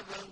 عذاب